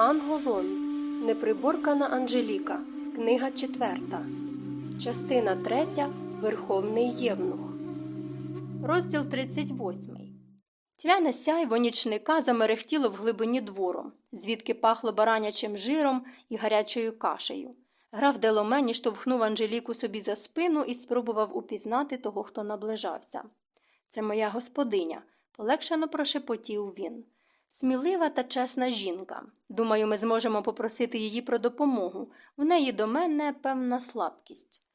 Анголон. Неприборкана Анжеліка. Книга четверта. Частина третя. Верховний Євнух. Розділ 38. Тьмяне сяйво нічника замерехтіло в глибині двору, звідки пахло баранячим жиром і гарячою кашею. Граф Деломені штовхнув Анжеліку собі за спину і спробував упізнати того, хто наближався. Це моя господиня, полегшено прошепотів він. Смілива та чесна жінка. Думаю, ми зможемо попросити її про допомогу. В неї до мене певна слабкість.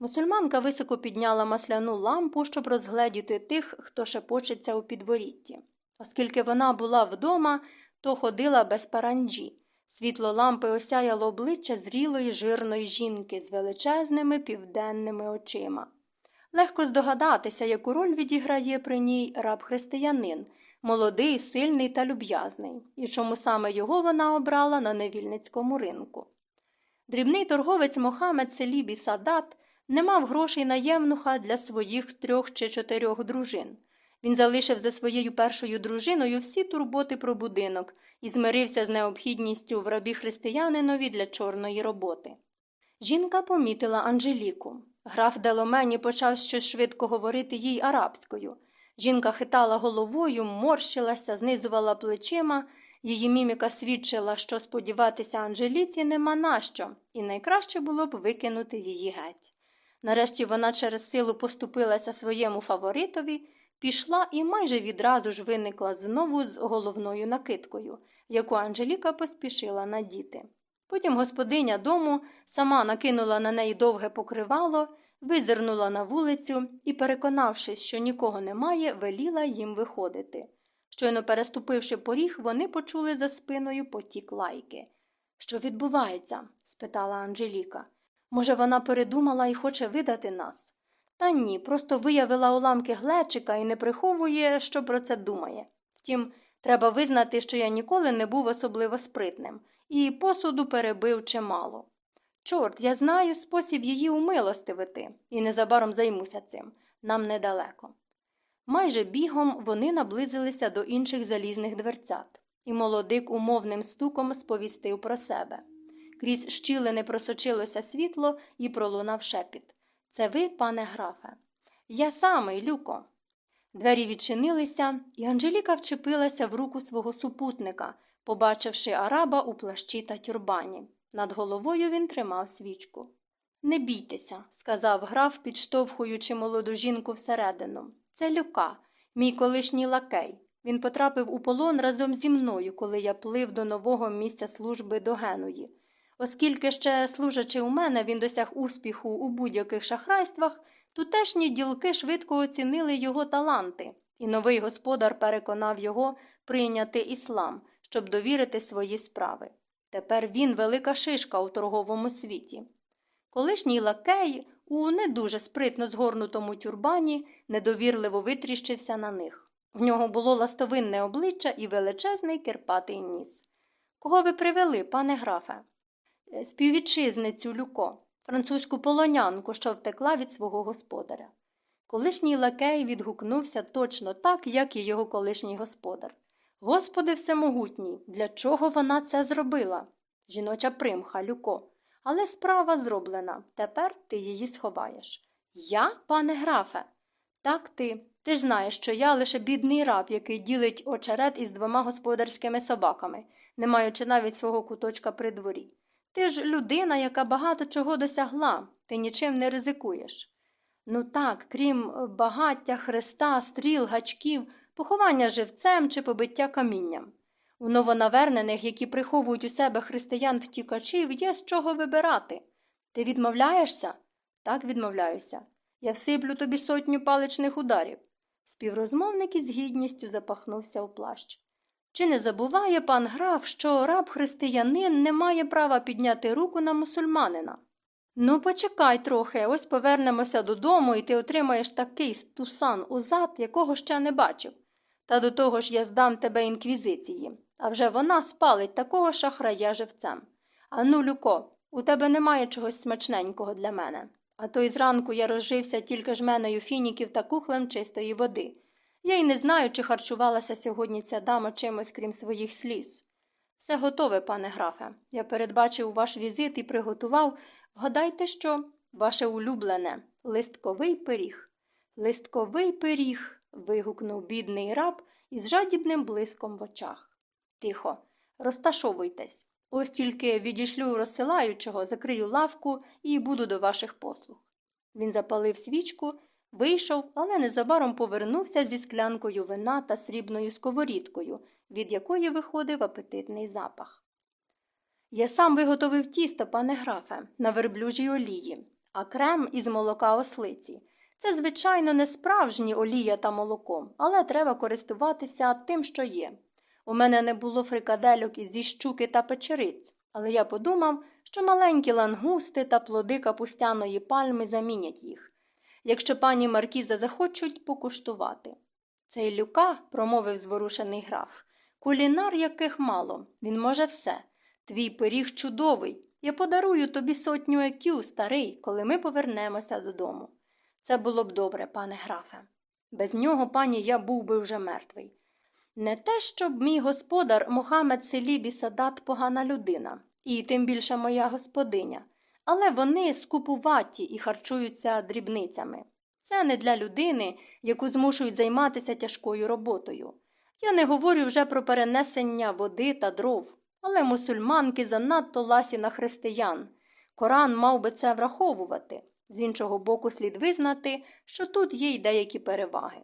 Мусульманка високо підняла масляну лампу, щоб розгледіти тих, хто шепочеться у підворітті. Оскільки вона була вдома, то ходила без паранджі. Світло лампи осяяло обличчя зрілої жирної жінки з величезними південними очима. Легко здогадатися, яку роль відіграє при ній раб християнин, молодий, сильний та люб'язний, і чому саме його вона обрала на невільницькому ринку. Дрібний торговець Мохамед Селібі Садат не мав грошей на євнуха для своїх трьох чи чотирьох дружин. Він залишив за своєю першою дружиною всі турботи про будинок і змирився з необхідністю в рабі християнинові для чорної роботи. Жінка помітила Анжеліку. Граф Деломені почав щось швидко говорити їй арабською. Жінка хитала головою, морщилася, знизувала плечима. Її міміка свідчила, що сподіватися Анжеліці нема нащо, і найкраще було б викинути її геть. Нарешті вона через силу поступилася своєму фаворитові, пішла і майже відразу ж виникла знову з головною накидкою, яку Анжеліка поспішила надіти. Потім господиня дому сама накинула на неї довге покривало, визирнула на вулицю і, переконавшись, що нікого немає, веліла їм виходити. Щойно переступивши поріг, вони почули за спиною потік лайки. Що відбувається? спитала Анжеліка. Може, вона передумала і хоче видати нас? Та ні, просто виявила уламки глечика і не приховує, що про це думає. Втім, треба визнати, що я ніколи не був особливо спритним, і посуду перебив чимало. Чорт, я знаю спосіб її умилостивити, і незабаром займуся цим. Нам недалеко. Майже бігом вони наблизилися до інших залізних дверцят, і молодик умовним стуком сповістив про себе. Крізь щілини просочилося світло і пролунав шепіт. Це ви, пане графе? Я самий, Люко. Двері відчинилися, і Анжеліка вчепилася в руку свого супутника, побачивши араба у плащі та тюрбані. Над головою він тримав свічку. Не бійтеся, сказав граф, підштовхуючи молоду жінку всередину. Це Люка, мій колишній лакей. Він потрапив у полон разом зі мною, коли я плив до нового місця служби до Генуї. Оскільки ще служачи у мене, він досяг успіху у будь-яких шахрайствах, тутешні ділки швидко оцінили його таланти, і новий господар переконав його прийняти іслам, щоб довірити свої справи. Тепер він велика шишка у торговому світі. Колишній лакей у не дуже спритно згорнутому тюрбані недовірливо витріщився на них. В нього було ластовинне обличчя і величезний кирпатий ніс. Кого ви привели, пане графе? Співвітчизницю Люко, французьку полонянку, що втекла від свого господаря. Колишній лакей відгукнувся точно так, як і його колишній господар. Господи всемогутній, для чого вона це зробила? Жіноча примха, Люко. Але справа зроблена. Тепер ти її сховаєш. Я, пане графе? Так ти. Ти ж знаєш, що я лише бідний раб, який ділить очерет із двома господарськими собаками, не маючи навіть свого куточка при дворі. Ти ж людина, яка багато чого досягла, ти нічим не ризикуєш. Ну так, крім багаття, хреста, стріл, гачків, поховання живцем чи побиття камінням. У новонавернених, які приховують у себе християн втікачів, є з чого вибирати. Ти відмовляєшся? Так відмовляюся. Я всиплю тобі сотню паличних ударів. Співрозмовник із гідністю запахнувся у плащ. Чи не забуває пан граф, що раб християнин не має права підняти руку на мусульманина? Ну, почекай трохи, ось повернемося додому, і ти отримаєш такий стусан узад, якого ще не бачив. Та до того ж я здам тебе інквізиції, а вже вона спалить такого шахрая живцем. Ану, Люко, у тебе немає чогось смачненького для мене. А то й зранку я розжився тільки жменою фініків та кухлем чистої води. Я й не знаю, чи харчувалася сьогодні ця дама чимось, крім своїх сліз. Все готове, пане графе. Я передбачив ваш візит і приготував. Вгадайте, що ваше улюблене листковий пиріг. Листковий пиріг. Вигукнув бідний раб із жадібним блиском в очах. Тихо, розташовуйтесь. Ось тільки відішлю розсилаючого, закрию лавку і буду до ваших послуг. Він запалив свічку, вийшов, але незабаром повернувся зі склянкою вина та срібною сковорідкою, від якої виходив апетитний запах. Я сам виготовив тісто, пане графе, на верблюжій олії, а крем із молока ослиці. Це, звичайно, не справжні олія та молоко, але треба користуватися тим, що є. У мене не було фрикадельок зі щуки та печериць, але я подумав, що маленькі лангусти та плоди капустяної пальми замінять їх, якщо пані Маркіза захочуть покуштувати. Цей люка, промовив зворушений граф, кулінар яких мало, він може все. Твій пиріг чудовий. Я подарую тобі сотню екю, старий, коли ми повернемося додому. Це було б добре, пане графе. Без нього, пані, я був би вже мертвий. Не те, щоб мій господар Мохамед Селібі Садат погана людина, і тим більше моя господиня, але вони скупуваті і харчуються дрібницями. Це не для людини, яку змушують займатися тяжкою роботою. Я не говорю вже про перенесення води та дров, але мусульманки занадто ласі на християн. Коран мав би це враховувати. З іншого боку, слід визнати, що тут є й деякі переваги.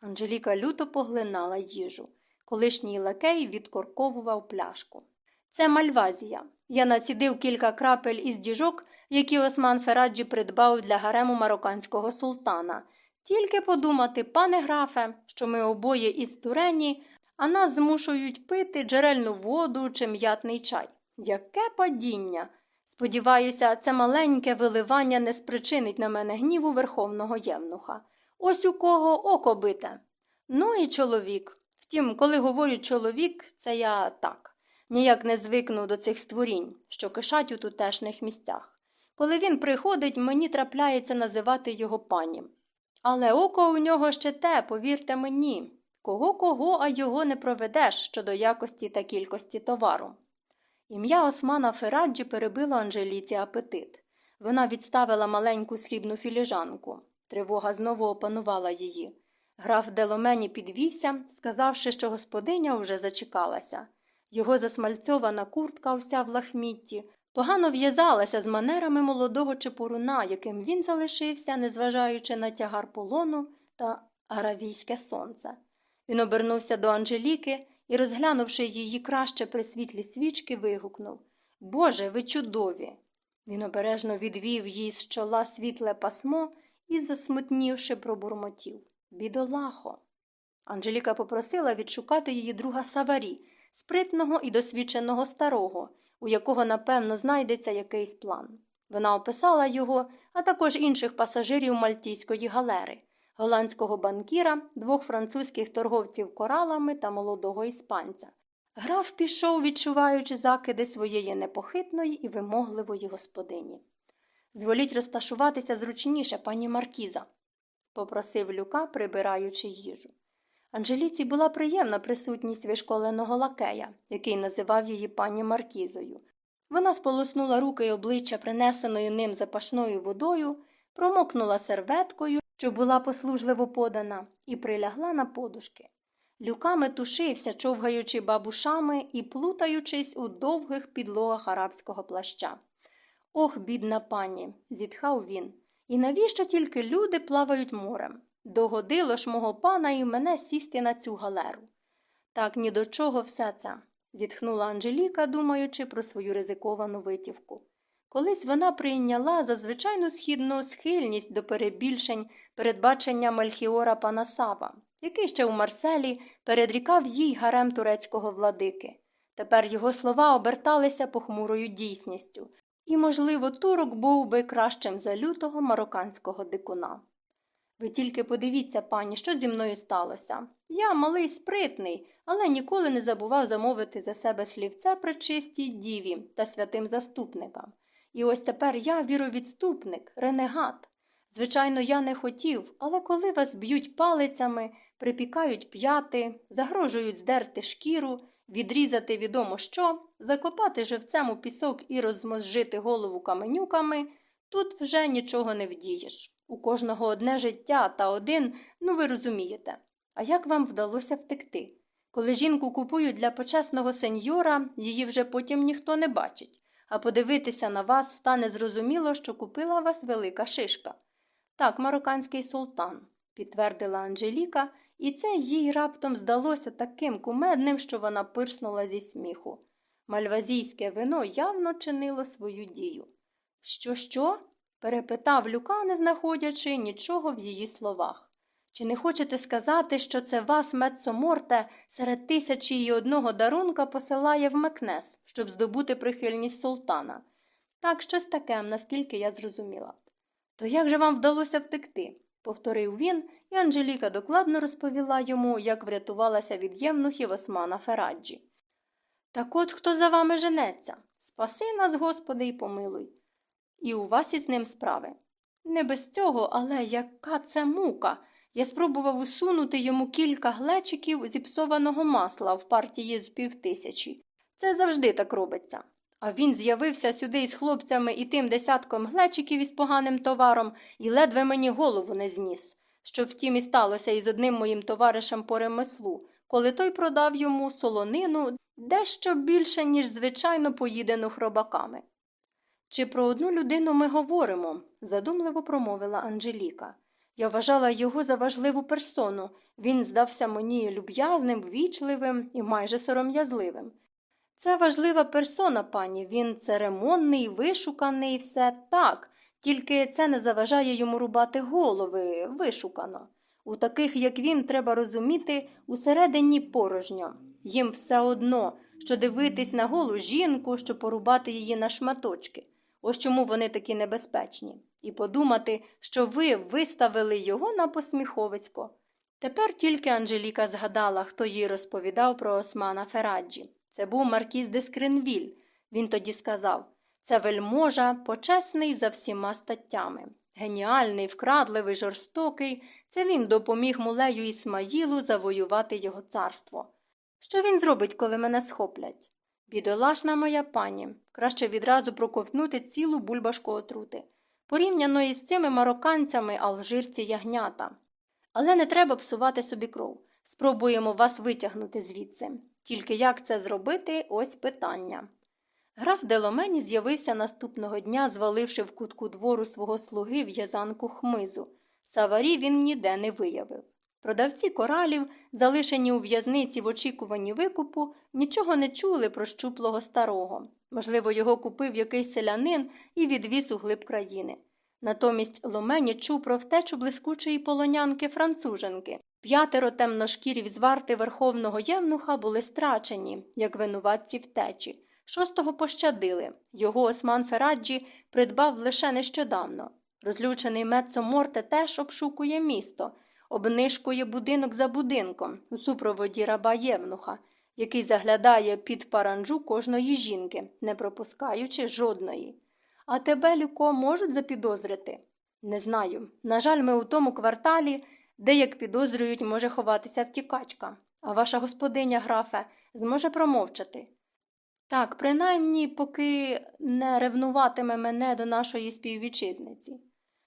Анжеліка люто поглинала їжу. Колишній лакей відкорковував пляшку. Це мальвазія. Я націдив кілька крапель із діжок, які Осман Фераджі придбав для гарему марокканського султана. Тільки подумати, пане графе, що ми обоє із турені, а нас змушують пити джерельну воду чи м'ятний чай. Яке падіння! Сподіваюся, це маленьке виливання не спричинить на мене гніву верховного євнуха. Ось у кого око бите. Ну і чоловік. Втім, коли говорю чоловік, це я так. Ніяк не звикну до цих створінь, що кишать у тутешніх місцях. Коли він приходить, мені трапляється називати його пані. Але око у нього ще те, повірте мені. Кого кого, а його не проведеш щодо якості та кількості товару. Ім'я Османа Фераджі перебило Анжеліці апетит. Вона відставила маленьку срібну філіжанку. Тривога знову опанувала її. Граф Деломені підвівся, сказавши, що господиня вже зачекалася. Його засмальцьована куртка вся в лахмітті, погано в'язалася з манерами молодого чепуруна, яким він залишився, незважаючи на тягар полону та аравійське сонце. Він обернувся до Анжеліки і, розглянувши її краще при світлі свічки, вигукнув Боже, ви чудові! Він обережно відвів їй з чола світле пасмо і, засмутнівши, пробурмотів Бідолахо. Анжеліка попросила відшукати її друга Саварі, спритного і досвідченого старого, у якого, напевно, знайдеться якийсь план. Вона описала його, а також інших пасажирів мальтійської галери голландського банкіра, двох французьких торговців коралами та молодого іспанця. Граф пішов, відчуваючи закиди своєї непохитної і вимогливої господині. Зволіть розташуватися зручніше, пані Маркіза, попросив Люка, прибираючи їжу. Анжеліці була приємна присутність вишколеного лакея, який називав її пані Маркізою. Вона сполоснула руки й обличчя принесеною ним запашною водою, промокнула серветкою що була послужливо подана, і прилягла на подушки. Люками тушився, човгаючи бабушами і плутаючись у довгих підлогах арабського плаща. Ох, бідна пані, зітхав він. І навіщо тільки люди плавають морем? Догодило ж мого пана і мене сісти на цю галеру. Так ні до чого все це, зітхнула Анжеліка, думаючи про свою ризиковану витівку. Колись вона прийняла зазвичайну східну схильність до перебільшень передбачення Мельхіора Панасава, який ще у Марселі передрікав їй гарем турецького владики. Тепер його слова оберталися похмурою дійсністю, і, можливо, турок був би кращим за лютого марокканського дикуна. Ви тільки подивіться, пані, що зі мною сталося. Я малий спритний, але ніколи не забував замовити за себе слівце при чистій діві та святим заступникам. І ось тепер я віровідступник, ренегат. Звичайно, я не хотів, але коли вас б'ють палицями, припікають п'яти, загрожують здерти шкіру, відрізати відомо що, закопати живцем у пісок і розмозжити голову каменюками, тут вже нічого не вдієш. У кожного одне життя та один, ну ви розумієте. А як вам вдалося втекти? Коли жінку купують для почесного сеньора, її вже потім ніхто не бачить, а подивитися на вас стане зрозуміло, що купила вас велика шишка. Так, марокканський султан, підтвердила Анжеліка, і це їй раптом здалося таким кумедним, що вона пирснула зі сміху. Мальвазійське вино явно чинило свою дію. Що, що? перепитав Люка, не знаходячи нічого в її словах. Чи не хочете сказати, що це вас, Мецоморте, серед тисячі і одного дарунка посилає в Мекнес, щоб здобути прихильність султана? Так, щось таке, наскільки я зрозуміла. То як же вам вдалося втекти? повторив він, і Анжеліка докладно розповіла йому, як врятувалася від євнухів Османа Фераджі. Так от хто за вами женеться? Спаси нас, Господи, і помилуй. І у вас із ним справи. Не без цього, але яка це мука. Я спробував усунути йому кілька глечиків зіпсованого масла в партії з півтисячі. Це завжди так робиться. А він з'явився сюди із хлопцями і тим десятком глечиків із поганим товаром і ледве мені голову не зніс. Що втім і сталося із одним моїм товаришем по ремеслу, коли той продав йому солонину дещо більше, ніж звичайно поїдену хробаками. Чи про одну людину ми говоримо? задумливо промовила Анжеліка. Я вважала його за важливу персону. Він здався мені люб'язним, ввічливим і майже сором'язливим. Це важлива персона, пані, він церемонний, вишуканий, все так, тільки це не заважає йому рубати голови вишукано. У таких, як він, треба розуміти, усередині порожньо. Їм все одно, що дивитись на голу жінку, що порубати її на шматочки. Ось чому вони такі небезпечні. І подумати, що ви виставили його на посміховисько. Тепер тільки Анжеліка згадала, хто їй розповідав про Османа Фераджі. Це був Маркіз де Скринвіль. Він тоді сказав це вельможа, почесний за всіма статтями. Геніальний, вкрадливий, жорстокий. Це він допоміг мулею Ісмаїлу завоювати його царство. Що він зробить, коли мене схоплять? Бідолашна моя пані, краще відразу проковтнути цілу бульбашку отрути. Порівняно із цими марокканцями алжирці ягнята. Але не треба псувати собі кров. Спробуємо вас витягнути звідси. Тільки як це зробити, ось питання. Граф Деломені з'явився наступного дня, зваливши в кутку двору свого слуги в'язанку хмизу. Саварі він ніде не виявив. Продавці коралів, залишені у в'язниці в очікуванні викупу, нічого не чули про щуплого старого. Можливо, його купив якийсь селянин і відвіз у глиб країни. Натомість Ломені чув про втечу блискучої полонянки француженки. П'ятеро темношкірів з варти верховного євнуха були страчені, як винуватці втечі. Шостого пощадили. Його Осман Фераджі придбав лише нещодавно. Розлючений Мецо Морте теж обшукує місто, обнишкує будинок за будинком у супроводі раба Євнуха, який заглядає під паранджу кожної жінки, не пропускаючи жодної. А тебе, Люко, можуть запідозрити? Не знаю. На жаль, ми у тому кварталі, де, як підозрюють, може ховатися втікачка, а ваша господиня, графе, зможе промовчати. Так, принаймні, поки не ревнуватиме мене до нашої співвітчизниці.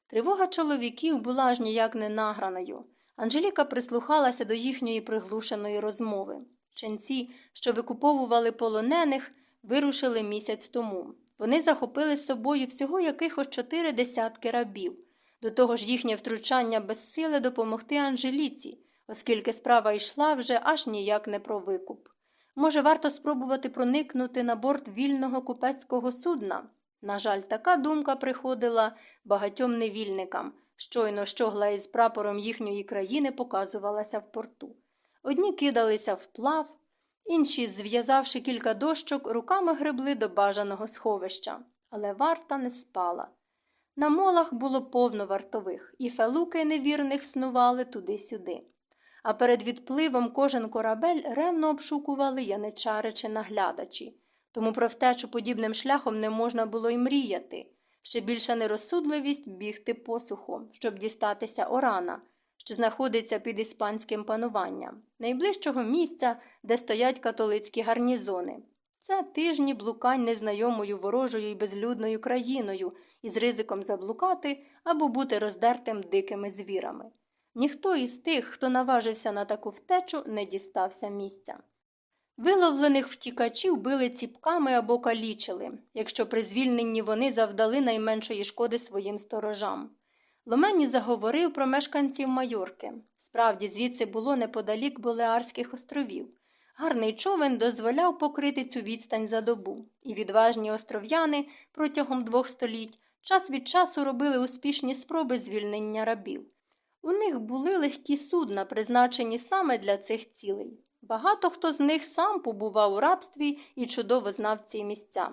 Тривога чоловіків була ж ніяк не награною. Анжеліка прислухалася до їхньої приглушеної розмови. Ченці, що викуповували полонених, вирушили місяць тому. Вони захопили з собою всього якихось чотири десятки рабів. До того ж їхнє втручання безсиле допомогти Анжеліці, оскільки справа йшла вже аж ніяк не про викуп. Може, варто спробувати проникнути на борт вільного купецького судна? На жаль, така думка приходила багатьом невільникам. Щойно щогла із прапором їхньої країни показувалася в порту. Одні кидалися вплав, інші, зв'язавши кілька дощок, руками гребли до бажаного сховища, але варта не спала. На молах було повно вартових, і фелуки невірних снували туди-сюди. А перед відпливом кожен корабель ревно обшукували яничари чи наглядачі, тому про втечу подібним шляхом не можна було й мріяти. Ще більша нерозсудливість бігти посухом, щоб дістатися орана, що знаходиться під іспанським пануванням, найближчого місця, де стоять католицькі гарнізони. Це тижні блукань незнайомою ворожою і безлюдною країною із ризиком заблукати або бути роздертим дикими звірами. Ніхто із тих, хто наважився на таку втечу, не дістався місця. Виловлених втікачів били ціпками або калічили, якщо при звільненні вони завдали найменшої шкоди своїм сторожам. Ломені заговорив про мешканців Майорки. Справді, звідси було неподалік Болеарських островів. Гарний човен дозволяв покрити цю відстань за добу, і відважні остров'яни протягом двох століть час від часу робили успішні спроби звільнення рабів. У них були легкі судна, призначені саме для цих цілей. Багато хто з них сам побував у рабстві і чудово знав ці місця.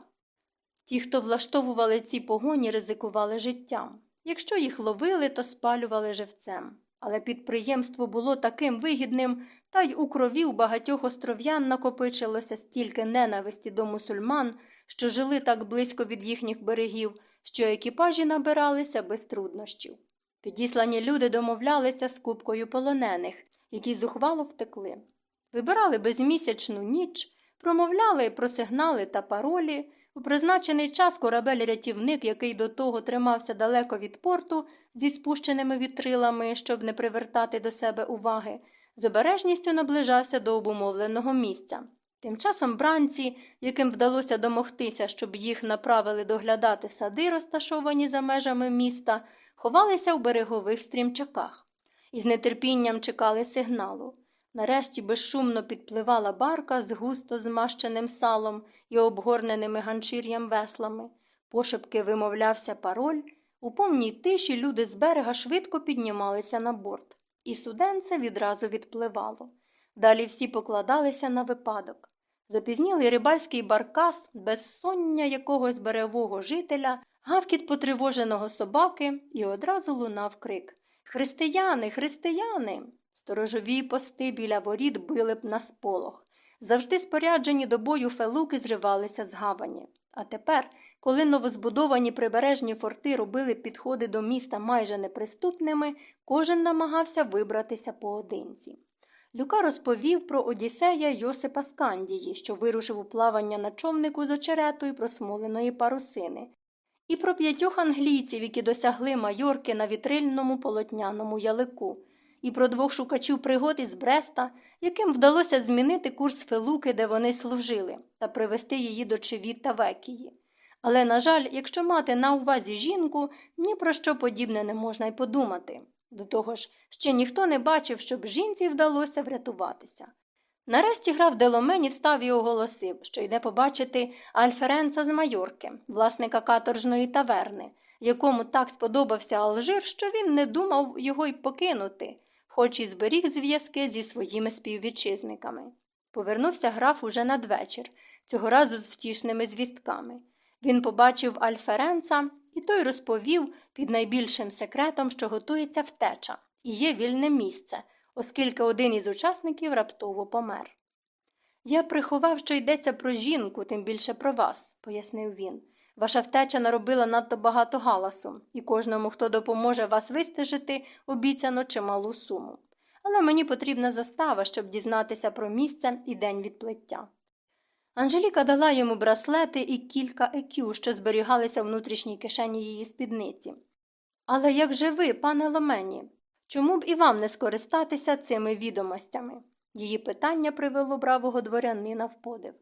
Ті, хто влаштовували ці погоні, ризикували життям. Якщо їх ловили, то спалювали живцем. Але підприємство було таким вигідним, та й у крові у багатьох остров'ян накопичилося стільки ненависті до мусульман, що жили так близько від їхніх берегів, що екіпажі набиралися без труднощів. Підіслані люди домовлялися з купкою полонених, які зухвало втекли. Вибирали безмісячну ніч, промовляли про сигнали та паролі. У призначений час корабель-рятівник, який до того тримався далеко від порту зі спущеними вітрилами, щоб не привертати до себе уваги, з обережністю наближався до обумовленого місця. Тим часом бранці, яким вдалося домогтися, щоб їх направили доглядати сади, розташовані за межами міста, ховалися в берегових стрімчаках і з нетерпінням чекали сигналу. Нарешті безшумно підпливала барка з густо змащеним салом і обгорненими ганчір'ям веслами. Пошепки вимовлявся пароль. У повній тиші люди з берега швидко піднімалися на борт, і суденце відразу відпливало. Далі всі покладалися на випадок. Запізнілий рибальський баркас, безсоння якогось беревого жителя, гавкіт потривоженого собаки і одразу лунав крик Християни, християни! Сторожові пости біля воріт били б на сполох. Завжди споряджені до бою фелуки зривалися з гавані. А тепер, коли новозбудовані прибережні форти робили підходи до міста майже неприступними, кожен намагався вибратися поодинці. Люка розповів про Одіссея Йосипа Скандії, що вирушив у плавання на човнику з очеретою просмоленої парусини, і про п'ятьох англійців, які досягли майорки на вітрильному полотняному ялику і про двох шукачів пригод із Бреста, яким вдалося змінити курс Фелуки, де вони служили, та привести її до Чевіт та Векії. Але, на жаль, якщо мати на увазі жінку, ні про що подібне не можна й подумати. До того ж, ще ніхто не бачив, щоб жінці вдалося врятуватися. Нарешті граф Деломені встав і оголосив, що йде побачити Альференца з Майорки, власника каторжної таверни, якому так сподобався Алжир, що він не думав його й покинути, хоч і зберіг зв'язки зі своїми співвітчизниками. Повернувся граф уже надвечір, цього разу з втішними звістками. Він побачив Альференца, і той розповів під найбільшим секретом, що готується втеча, і є вільне місце, оскільки один із учасників раптово помер. Я приховав, що йдеться про жінку, тим більше про вас, пояснив він. Ваша втеча наробила надто багато галасу, і кожному, хто допоможе вас вистежити, обіцяно чималу суму. Але мені потрібна застава, щоб дізнатися про місце і день відплиття. Анжеліка дала йому браслети і кілька екю, що зберігалися в внутрішній кишені її спідниці. Але як же ви, пане Ломені, чому б і вам не скористатися цими відомостями? Її питання привело бравого дворянина в подив.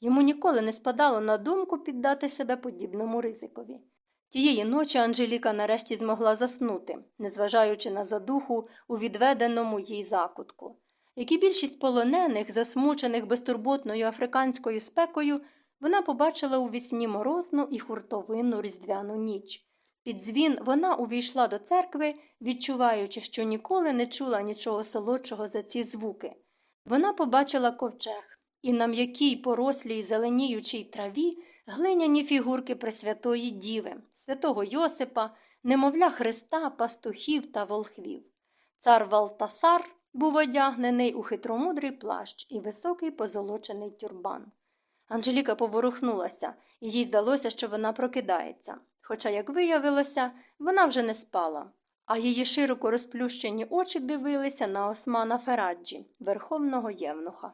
Йому ніколи не спадало на думку піддати себе подібному ризикові. Тієї ночі Анжеліка нарешті змогла заснути, незважаючи на задуху у відведеному їй закутку. Як і більшість полонених, засмучених безтурботною африканською спекою, вона побачила у вісні морозну і хуртовинну різдвяну ніч. Під дзвін вона увійшла до церкви, відчуваючи, що ніколи не чула нічого солодшого за ці звуки. Вона побачила ковчег, і на м'якій порослій зеленіючій траві глиняні фігурки Пресвятої Діви, святого Йосипа, немовля Христа, пастухів та волхвів. Цар Валтасар був одягнений у хитромудрий плащ і високий позолочений тюрбан. Анжеліка поворухнулася, і їй здалося, що вона прокидається. Хоча, як виявилося, вона вже не спала, а її широко розплющені очі дивилися на Османа Фераджі, верховного євнуха.